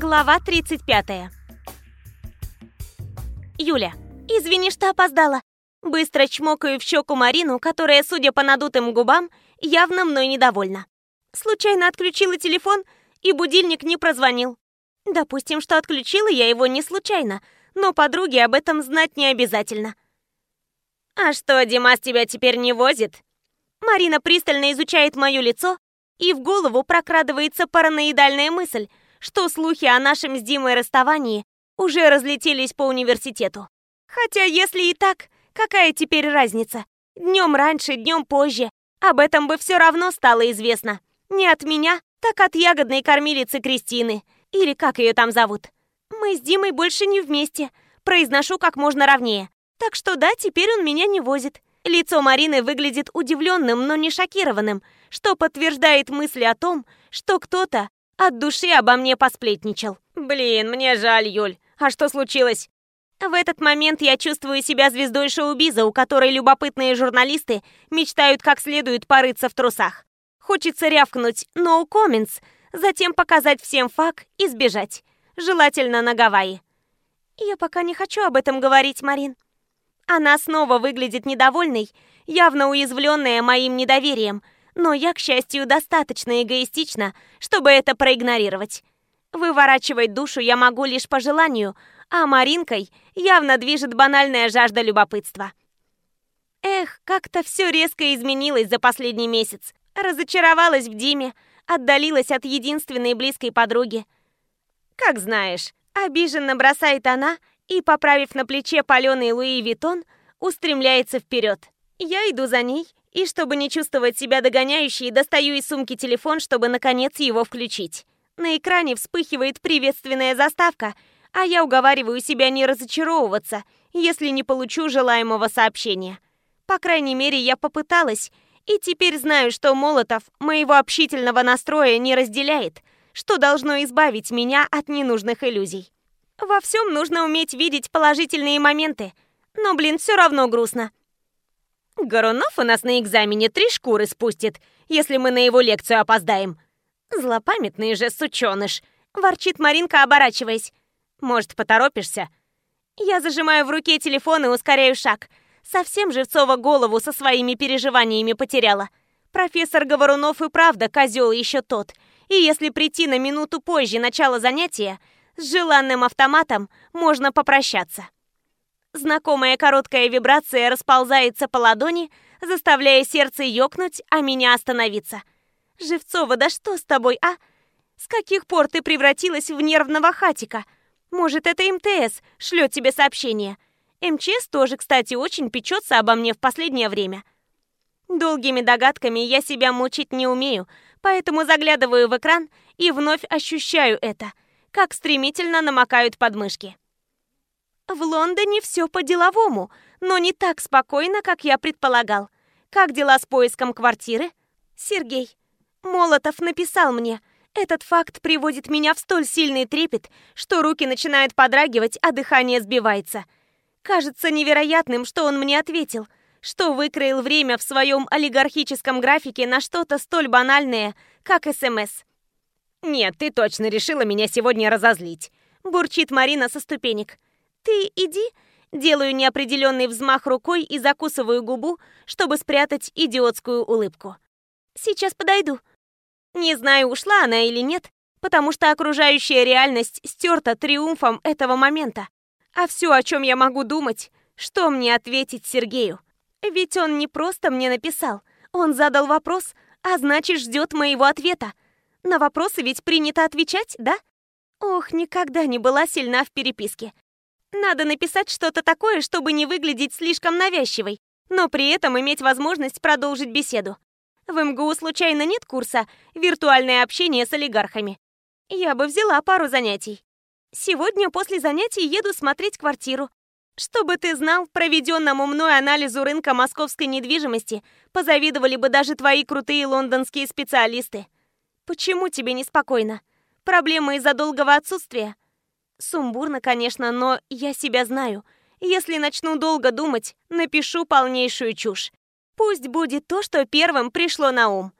Глава 35. Юля. Извини, что опоздала. Быстро чмокаю в щеку Марину, которая, судя по надутым губам, явно мной недовольна. Случайно отключила телефон, и будильник не прозвонил. Допустим, что отключила я его не случайно, но подруге об этом знать не обязательно. «А что, Димас тебя теперь не возит?» Марина пристально изучает мое лицо, и в голову прокрадывается параноидальная мысль, что слухи о нашем с Димой расставании уже разлетелись по университету. Хотя, если и так, какая теперь разница? Днем раньше, днем позже. Об этом бы все равно стало известно. Не от меня, так от ягодной кормилицы Кристины. Или как ее там зовут. Мы с Димой больше не вместе. Произношу как можно ровнее. Так что да, теперь он меня не возит. Лицо Марины выглядит удивленным, но не шокированным, что подтверждает мысли о том, что кто-то от души обо мне посплетничал. Блин, мне жаль, Юль. А что случилось? В этот момент я чувствую себя звездой шоу-биза, у которой любопытные журналисты мечтают как следует порыться в трусах. Хочется рявкнуть «no comments», затем показать всем факт и сбежать. Желательно на Гавайи. Я пока не хочу об этом говорить, Марин. Она снова выглядит недовольной, явно уязвленная моим недоверием, но я, к счастью, достаточно эгоистична, чтобы это проигнорировать. Выворачивать душу я могу лишь по желанию, а Маринкой явно движет банальная жажда любопытства. Эх, как-то все резко изменилось за последний месяц. Разочаровалась в Диме, отдалилась от единственной близкой подруги. Как знаешь, обиженно бросает она и, поправив на плече паленый Луи Витон, устремляется вперед. Я иду за ней, и чтобы не чувствовать себя догоняющей, достаю из сумки телефон, чтобы наконец его включить. На экране вспыхивает приветственная заставка, а я уговариваю себя не разочаровываться, если не получу желаемого сообщения. По крайней мере, я попыталась, и теперь знаю, что Молотов моего общительного настроя не разделяет, что должно избавить меня от ненужных иллюзий. Во всем нужно уметь видеть положительные моменты, но, блин, все равно грустно. Горунов у нас на экзамене три шкуры спустит, если мы на его лекцию опоздаем. Злопамятный же сученыш, ворчит Маринка, оборачиваясь. Может, поторопишься? Я зажимаю в руке телефон и ускоряю шаг. Совсем Живцова голову со своими переживаниями потеряла. Профессор Говорунов и правда козел еще тот. И если прийти на минуту позже начала занятия, с желанным автоматом можно попрощаться. Знакомая короткая вибрация расползается по ладони, заставляя сердце ёкнуть, а меня остановиться. «Живцова, да что с тобой, а? С каких пор ты превратилась в нервного хатика? Может, это МТС шлет тебе сообщение? МЧС тоже, кстати, очень печется обо мне в последнее время». Долгими догадками я себя мучить не умею, поэтому заглядываю в экран и вновь ощущаю это, как стремительно намокают подмышки. В Лондоне все по-деловому, но не так спокойно, как я предполагал. Как дела с поиском квартиры? Сергей. Молотов написал мне. Этот факт приводит меня в столь сильный трепет, что руки начинают подрагивать, а дыхание сбивается. Кажется невероятным, что он мне ответил, что выкроил время в своем олигархическом графике на что-то столь банальное, как СМС. «Нет, ты точно решила меня сегодня разозлить», – бурчит Марина со ступенек. «Ты иди!» Делаю неопределенный взмах рукой и закусываю губу, чтобы спрятать идиотскую улыбку. «Сейчас подойду». Не знаю, ушла она или нет, потому что окружающая реальность стерта триумфом этого момента. А все, о чем я могу думать, что мне ответить Сергею. Ведь он не просто мне написал, он задал вопрос, а значит ждет моего ответа. На вопросы ведь принято отвечать, да? Ох, никогда не была сильна в переписке. Надо написать что-то такое, чтобы не выглядеть слишком навязчивой, но при этом иметь возможность продолжить беседу. В МГУ случайно нет курса «Виртуальное общение с олигархами»? Я бы взяла пару занятий. Сегодня после занятий еду смотреть квартиру. Чтобы ты знал, проведенному мной анализу рынка московской недвижимости позавидовали бы даже твои крутые лондонские специалисты. Почему тебе неспокойно? Проблемы из-за долгого отсутствия? Сумбурно, конечно, но я себя знаю. Если начну долго думать, напишу полнейшую чушь. Пусть будет то, что первым пришло на ум.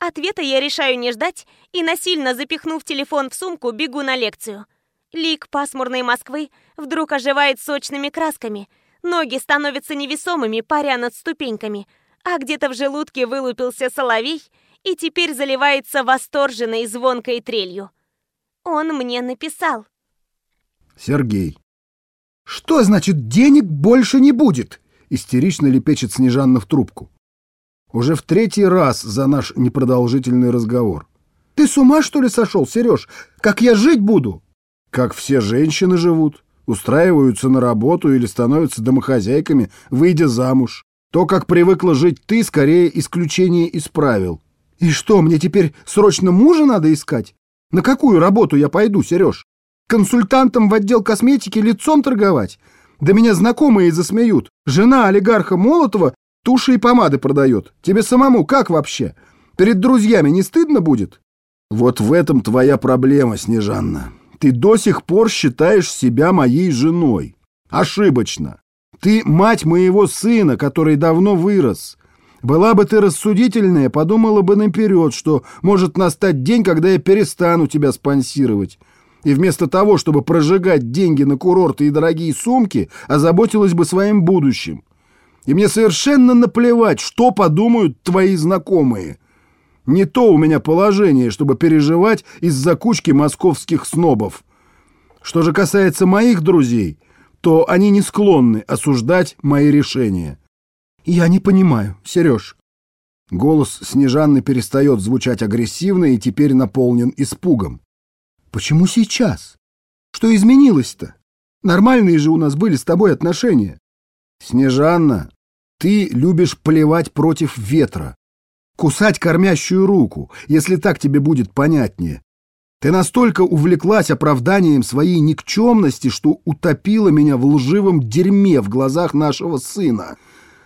Ответа я решаю не ждать и, насильно запихнув телефон в сумку, бегу на лекцию. Лик пасмурной Москвы вдруг оживает сочными красками. Ноги становятся невесомыми, паря над ступеньками, а где-то в желудке вылупился соловей и теперь заливается восторженной звонкой трелью. Он мне написал. Сергей. Что значит денег больше не будет? Истерично лепечет Снежанна в трубку. Уже в третий раз за наш непродолжительный разговор. «Ты с ума, что ли, сошел, Сереж? Как я жить буду?» «Как все женщины живут. Устраиваются на работу или становятся домохозяйками, выйдя замуж. То, как привыкла жить ты, скорее исключение из правил». «И что, мне теперь срочно мужа надо искать? На какую работу я пойду, Сереж? Консультантом в отдел косметики лицом торговать? Да меня знакомые засмеют. Жена олигарха Молотова Туши и помады продает. Тебе самому как вообще? Перед друзьями не стыдно будет? Вот в этом твоя проблема, Снежанна. Ты до сих пор считаешь себя моей женой. Ошибочно. Ты мать моего сына, который давно вырос. Была бы ты рассудительная, подумала бы наперед, что может настать день, когда я перестану тебя спонсировать. И вместо того, чтобы прожигать деньги на курорты и дорогие сумки, озаботилась бы своим будущим. И мне совершенно наплевать, что подумают твои знакомые. Не то у меня положение, чтобы переживать из-за кучки московских снобов. Что же касается моих друзей, то они не склонны осуждать мои решения. Я не понимаю, Сереж. Голос Снежанны перестает звучать агрессивно и теперь наполнен испугом. Почему сейчас? Что изменилось-то? Нормальные же у нас были с тобой отношения. Снежанна, ты любишь плевать против ветра, кусать кормящую руку, если так тебе будет понятнее. Ты настолько увлеклась оправданием своей никчемности, что утопила меня в лживом дерьме в глазах нашего сына,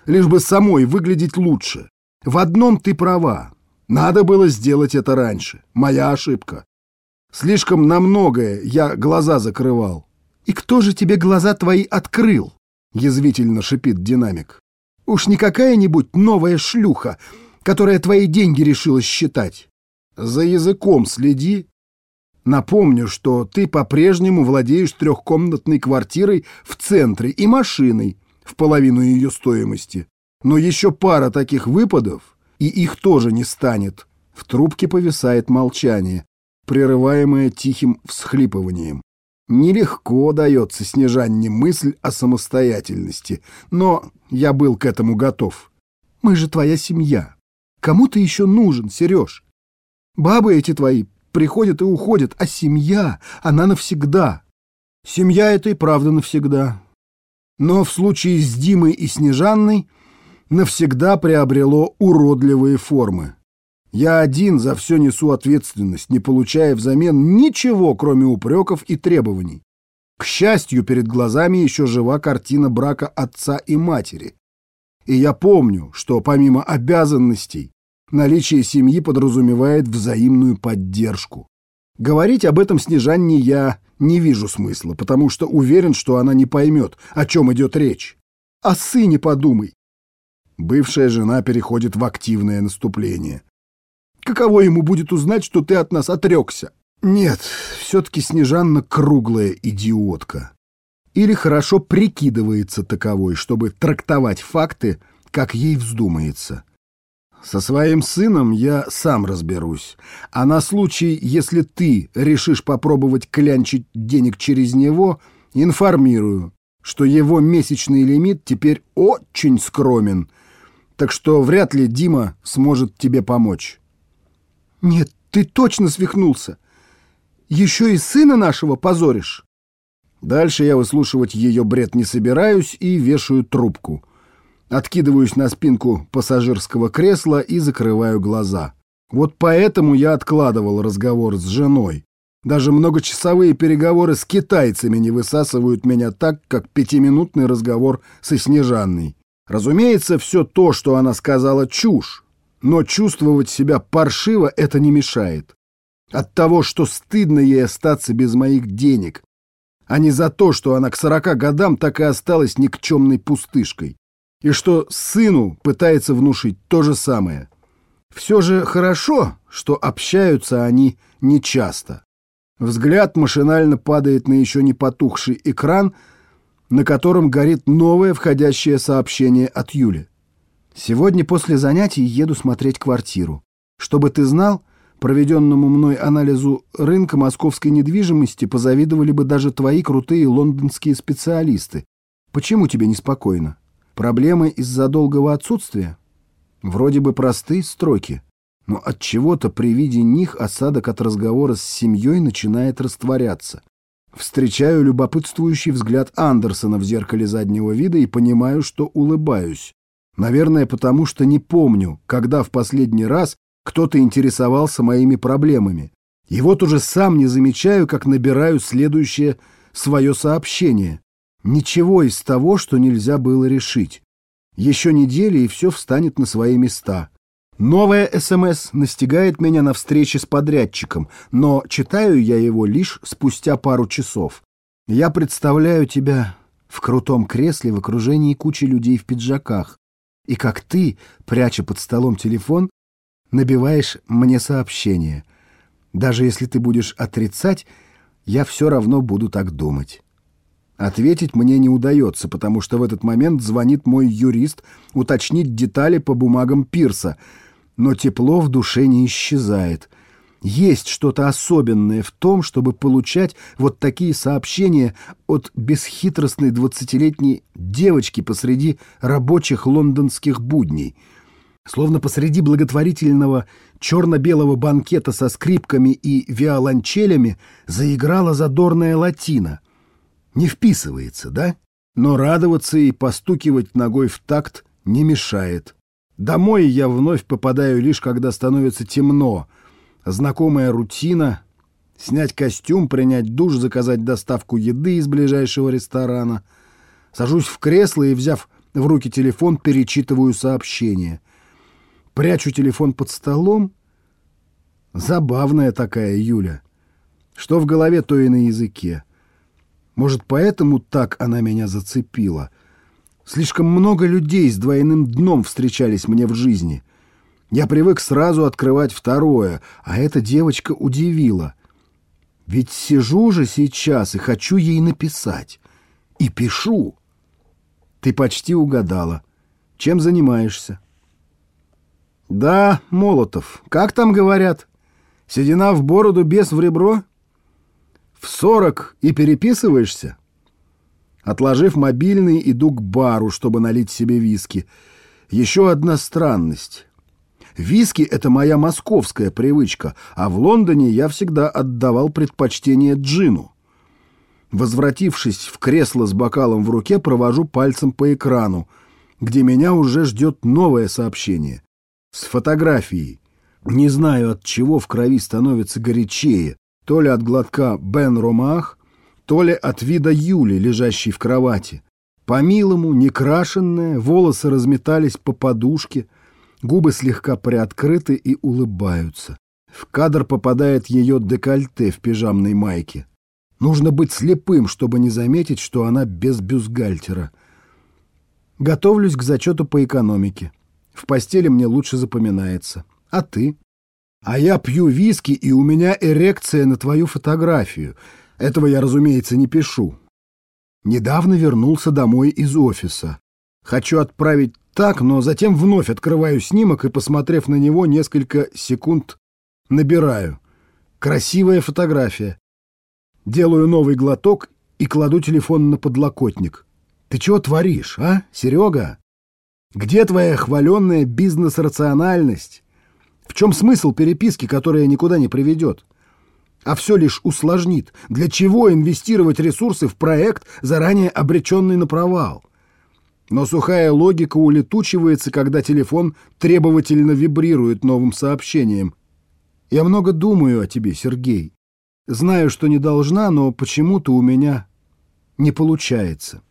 лишь бы самой выглядеть лучше. В одном ты права. Надо было сделать это раньше. Моя ошибка. Слишком на многое я глаза закрывал. И кто же тебе глаза твои открыл? — язвительно шипит динамик. «Уж не какая-нибудь новая шлюха, которая твои деньги решила считать. За языком следи. Напомню, что ты по-прежнему владеешь трехкомнатной квартирой в центре и машиной в половину ее стоимости. Но еще пара таких выпадов, и их тоже не станет». В трубке повисает молчание, прерываемое тихим всхлипыванием. Нелегко дается Снежанне мысль о самостоятельности, но я был к этому готов. Мы же твоя семья. Кому ты еще нужен, Сереж? Бабы эти твои приходят и уходят, а семья, она навсегда. Семья это и правда навсегда. Но в случае с Димой и Снежанной навсегда приобрело уродливые формы. Я один за все несу ответственность, не получая взамен ничего, кроме упреков и требований. К счастью, перед глазами еще жива картина брака отца и матери. И я помню, что помимо обязанностей, наличие семьи подразумевает взаимную поддержку. Говорить об этом Снежанне я не вижу смысла, потому что уверен, что она не поймет, о чем идет речь. О сыне подумай. Бывшая жена переходит в активное наступление. Каково ему будет узнать, что ты от нас отрекся? Нет, все-таки Снежанна круглая идиотка. Или хорошо прикидывается таковой, чтобы трактовать факты, как ей вздумается. Со своим сыном я сам разберусь. А на случай, если ты решишь попробовать клянчить денег через него, информирую, что его месячный лимит теперь очень скромен, так что вряд ли Дима сможет тебе помочь. «Нет, ты точно свихнулся! Еще и сына нашего позоришь!» Дальше я выслушивать ее бред не собираюсь и вешаю трубку. Откидываюсь на спинку пассажирского кресла и закрываю глаза. Вот поэтому я откладывал разговор с женой. Даже многочасовые переговоры с китайцами не высасывают меня так, как пятиминутный разговор со Снежанной. Разумеется, все то, что она сказала, чушь но чувствовать себя паршиво это не мешает. От того, что стыдно ей остаться без моих денег, а не за то, что она к сорока годам так и осталась никчемной пустышкой, и что сыну пытается внушить то же самое. Все же хорошо, что общаются они нечасто. Взгляд машинально падает на еще не потухший экран, на котором горит новое входящее сообщение от Юли. «Сегодня после занятий еду смотреть квартиру. Чтобы ты знал, проведенному мной анализу рынка московской недвижимости позавидовали бы даже твои крутые лондонские специалисты. Почему тебе неспокойно? Проблемы из-за долгого отсутствия? Вроде бы простые строки, но от чего-то при виде них осадок от разговора с семьей начинает растворяться. Встречаю любопытствующий взгляд Андерсона в зеркале заднего вида и понимаю, что улыбаюсь. Наверное, потому что не помню, когда в последний раз кто-то интересовался моими проблемами. И вот уже сам не замечаю, как набираю следующее свое сообщение. Ничего из того, что нельзя было решить. Еще недели, и все встанет на свои места. Новая СМС настигает меня на встрече с подрядчиком, но читаю я его лишь спустя пару часов. Я представляю тебя в крутом кресле в окружении кучи людей в пиджаках, и как ты, пряча под столом телефон, набиваешь мне сообщение. Даже если ты будешь отрицать, я все равно буду так думать. Ответить мне не удается, потому что в этот момент звонит мой юрист уточнить детали по бумагам Пирса, но тепло в душе не исчезает. Есть что-то особенное в том, чтобы получать вот такие сообщения от бесхитростной двадцатилетней девочки посреди рабочих лондонских будней. Словно посреди благотворительного черно-белого банкета со скрипками и виолончелями заиграла задорная латина — не вписывается, да? Но радоваться и постукивать ногой в такт не мешает. Домой я вновь попадаю лишь когда становится темно. Знакомая рутина — снять костюм, принять душ, заказать доставку еды из ближайшего ресторана. Сажусь в кресло и, взяв в руки телефон, перечитываю сообщение. Прячу телефон под столом. Забавная такая Юля. Что в голове, то и на языке. Может, поэтому так она меня зацепила. Слишком много людей с двойным дном встречались мне в жизни. Я привык сразу открывать второе, а эта девочка удивила. Ведь сижу же сейчас и хочу ей написать. И пишу. Ты почти угадала. Чем занимаешься? Да, Молотов. Как там говорят? Седина в бороду, без в ребро? В сорок и переписываешься? Отложив мобильный, иду к бару, чтобы налить себе виски. Еще одна странность. Виски — это моя московская привычка, а в Лондоне я всегда отдавал предпочтение джину. Возвратившись в кресло с бокалом в руке, провожу пальцем по экрану, где меня уже ждет новое сообщение. С фотографией. Не знаю, от чего в крови становится горячее то ли от глотка Бен Ромах, то ли от вида Юли, лежащей в кровати. По-милому, некрашенная, волосы разметались по подушке, губы слегка приоткрыты и улыбаются. В кадр попадает ее декольте в пижамной майке. Нужно быть слепым, чтобы не заметить, что она без бюстгальтера. Готовлюсь к зачету по экономике. В постели мне лучше запоминается. А ты? А я пью виски, и у меня эрекция на твою фотографию. Этого я, разумеется, не пишу. Недавно вернулся домой из офиса. Хочу отправить так, но затем вновь открываю снимок и, посмотрев на него несколько секунд, набираю. Красивая фотография. Делаю новый глоток и кладу телефон на подлокотник. Ты чего творишь, а, Серега? Где твоя хваленная бизнес-рациональность? В чем смысл переписки, которая никуда не приведет? А все лишь усложнит. Для чего инвестировать ресурсы в проект, заранее обреченный на провал? Но сухая логика улетучивается, когда телефон требовательно вибрирует новым сообщением. Я много думаю о тебе, Сергей. Знаю, что не должна, но почему-то у меня не получается.